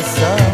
rasa